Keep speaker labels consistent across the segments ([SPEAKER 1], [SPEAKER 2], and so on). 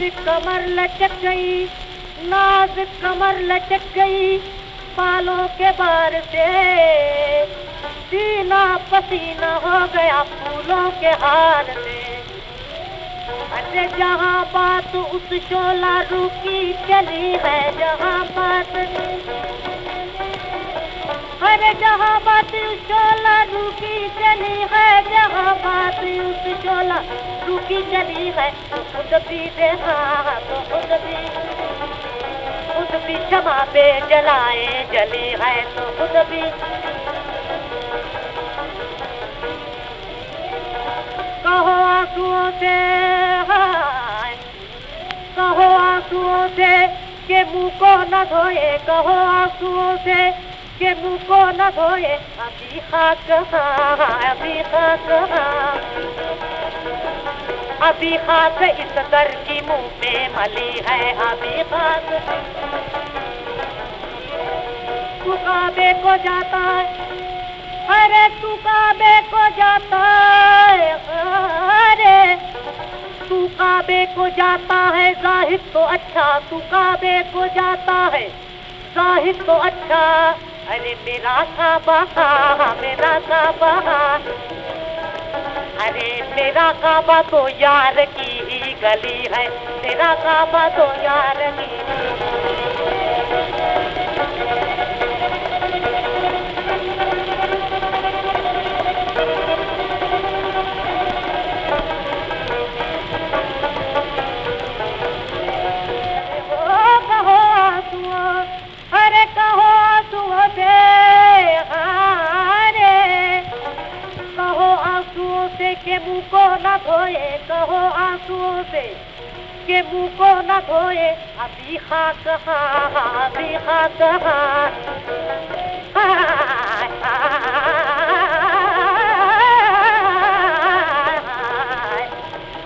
[SPEAKER 1] نازک کمر لچک گئی نازک کمر لچک گئی بالوں کے بار سے سینہ پسینہ ہو گیا پھولوں کے ہار سے۔ ارے جہاں بات اس شولا روکی چلی ہے، جہاں بات ارے جہاں بات اس شولا رو چلی شولا روکی چلی ہے خود بھی بے خود بھی خود بھی شمع پہ جلائے جلی ہے تو خود بھی کہو آنسو سے کہو آنسو سے کہ منہ کو نہ دھوئے کہو آنسو سے کہ منہ کو نہ دھوئے ابھی خاک کہاں ابھی خاک کہاں ابھی خاک اس در کی منہ پہ ملی ہے ابھی خاک سکابے کو جاتا ہے ارے سکابے کو جاتا ہے ارے سکابے کو جاتا ہے ظاہر تو اچھا سکابے کو جاتا ہے ظاہر تو اچھا ارے میرا کا بہا میرا کا بہا ارے میرا کعبہ تو یار کی ہی گلی ہے میرا کعبہ تو یار کی کو نہ دھوئے کہو آنسو سے کہ منہ کو نہ دھوئے ابھی خاں کہاں ابھی خاں کہاں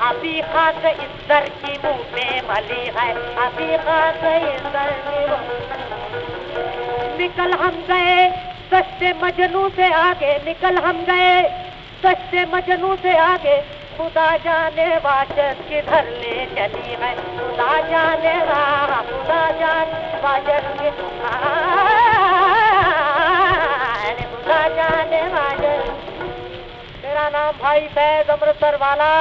[SPEAKER 1] ابھی خاک اس در کی منہ میں ملی ہے ابھی خاص اس در کی نکل ہم گئے سستے مجنو سے آگے نکل ہم گئے سچے مجنو سے آگے، خدا جانے واجد کدھر لے چلی میں خدا جانے را، خدا جان، واجد کے خدا جانے واجد۔ میرا نام بھائی فیض امرتر والا۔